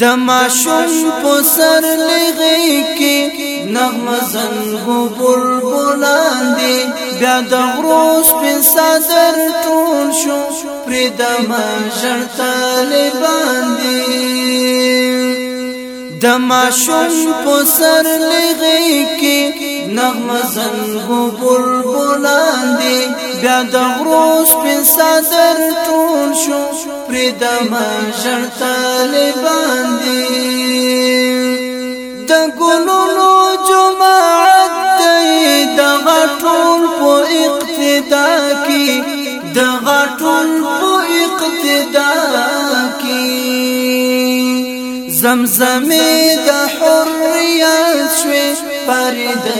د ماشوم په سر لغې کې نغمه زنګو بلبلان دي بیا د غروس په صدر ټول شو پر د ماشر طالبان دي د ماشوم په سر لغې کې نغمه زنګو بلبلان دي بیا د غروس په صدر ټول شو پرې د مژر طالبان دي د ګلونو جماعت دی د غټول په اقتدا کې د غټول په اقتدا کې زمزمه د حریت شوه پر د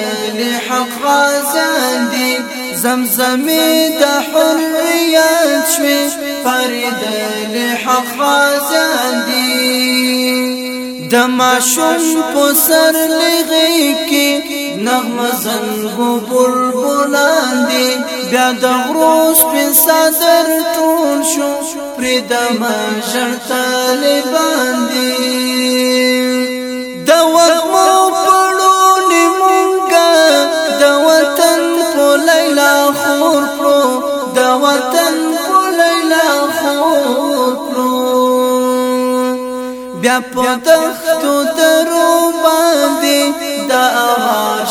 حق غزان دي زمزمې د حریات شوي فرید له حق خزان دي د ماشوم په سر لغې کې نغمه زنګو بلبلان دي بیا د غروس په صدر ټول شو پرې د ما ژړ طالبان دي بیا په تختو درو باندې دا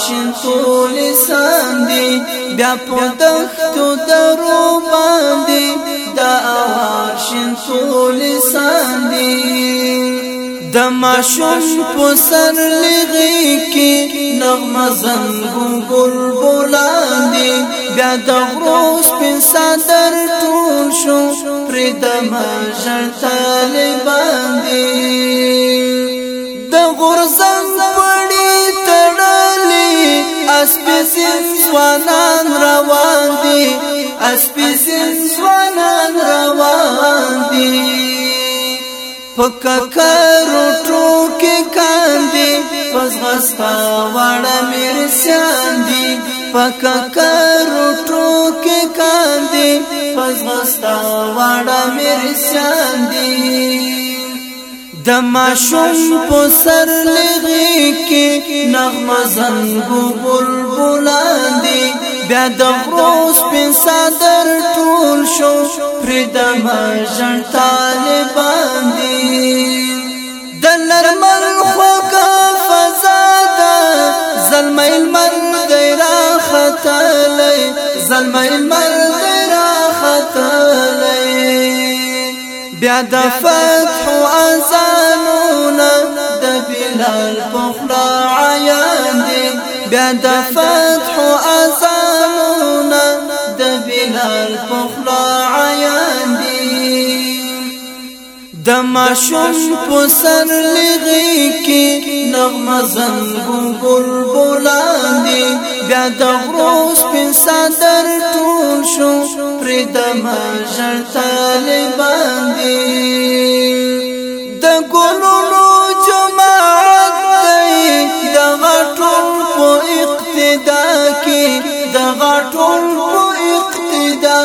شین ټول ساندې بیا په تختو درو باندې دا شین ټول ساندې د ماشوم په سر لغې کې نغمه زنګو بلبلان دي بیا د غروس په صدر ټول شو پردم ژړ طالبان دي د غرزم پړی تړلې اسپیسین سوانان روان دي اسپیسین سوانان روان دي پککا روټو کې کاندي پس غستا وړه مرسان دي پک کرو ټوکې کاندي فزغستا واړه مرسان دي د ماشوم په سر لغې کې نغمه زنګو بلبلان دي بیا د غروس په صدر ټول شو پر د مژن طالبان دي د نرمل خوګه فزاده زلمیل من خطلی زلمی ملگر خطلی بعد د فتح و ازانونا د بلال پخلا عیان دی بیا د فتح و ازانونا د بلال پخلا عیان دی سر لغې کې نغمه زنګ بیا د غروس په صدر ټول شو پر د ماجر طالبان دی د ګلونو جماعت دی د غټول په اقتدا کې د غټول په اقتدا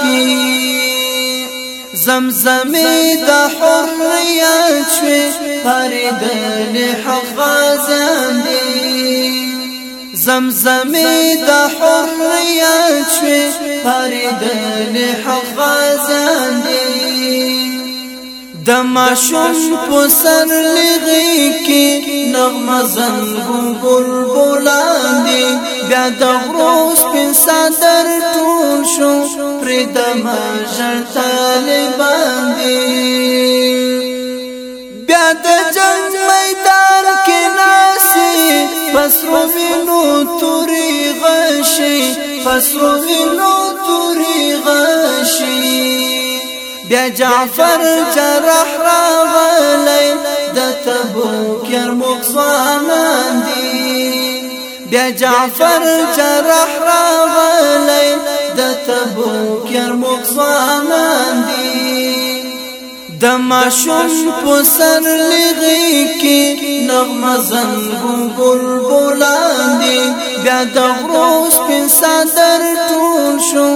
کې زمزمه د حریت شوه پر د حق زمزمې د حریت شوې پریدل حق غزان دی د ماشوم په سر لغې کې نغمه زنګو بلبلان دی بیا د غروس په صدر ټول شو پرې د ماجر طالبان دی بیا د جنگ پسرو منو توري غشي پسرو توري غشي بیا جعفر جرح راغلي د تبوک ير مخزانان دی بیا جعفر جرح راغلی د تبوک ير دی د ماشوم په سر لغې کې نغمه زنګو بلبلان دي بیا د غروس په صدر ټول شو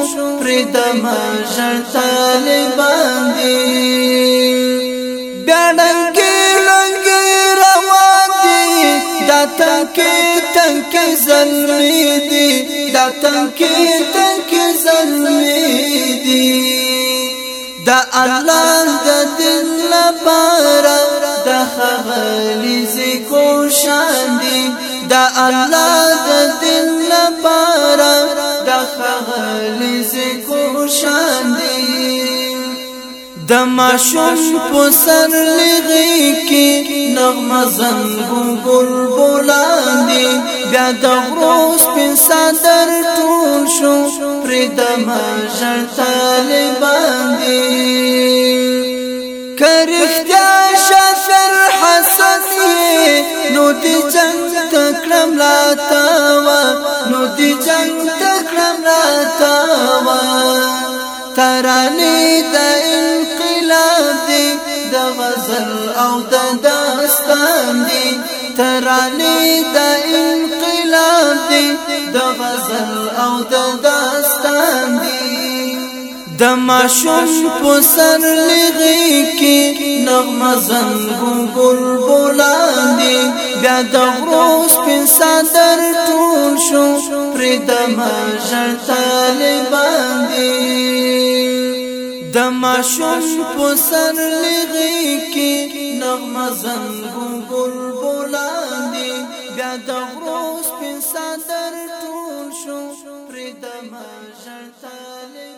پر د ماشر طالبان دي بیا ډنګې ډنګې روان دي دا تنکې تنکې زلمې دي دا تنکې تنکې زلمې دي د الله د دین لپاره د خغلی زکو شاندي د الله د دین لپاره د خغلی زکو شاندي د ماشوم په سر لغې کې نغمه زنګو بلبلان دي بیا د غروس په صدر ټول شو پر د ماجر طالبان کرختیا شتر حسد نو دی جنگ تکرم لا تاوا نو دی جنگ تکرم لا تاوا ترانی د انقلاب دی د غزل او د داستان دی ترانی د انقلاب دی د غزل او د داستان دی د ماشوم په سر لغي کې نغمه زنګو بلبلان دي بیا د غروس په صدر ټول شو پر د ماجر طالبان دي د ماشوم په سر لغي کې نغمه زنګو بلبلان دي بیا د غروس په صدر ټول شو پر د ماجر طالبان